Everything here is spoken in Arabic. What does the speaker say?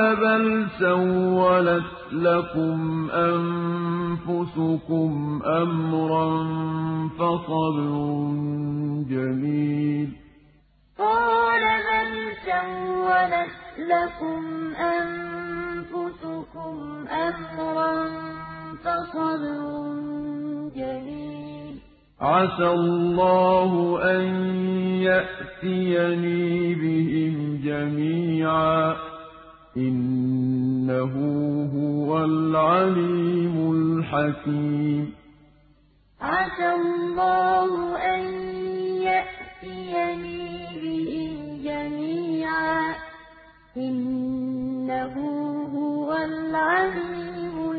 قَالَ بَلْ سَوَّلَتْ لَكُمْ أَنفُسُكُمْ أَمْرًا ۖ فَصَبْرٌ جَمِيلٌ قَالَ بَلْ سَوَّلَتْ لَكُمْ أَنفُسُكُمْ أَمْرًا ۖ فَصَبْرٌ جَمِيلٌ عَسَى اللَّهُ أَن يَأْتِيَنِي بِهِمْ إِنَّهُ هُوَ الْعَلِيمُ الْحَكِيمُ. عَسَى اللَّهُ أَن يَأْتِيَنِي بِهِمْ جَمِيعًا ۚ. إِنَّهُ هُوَ الْعَلِيمُ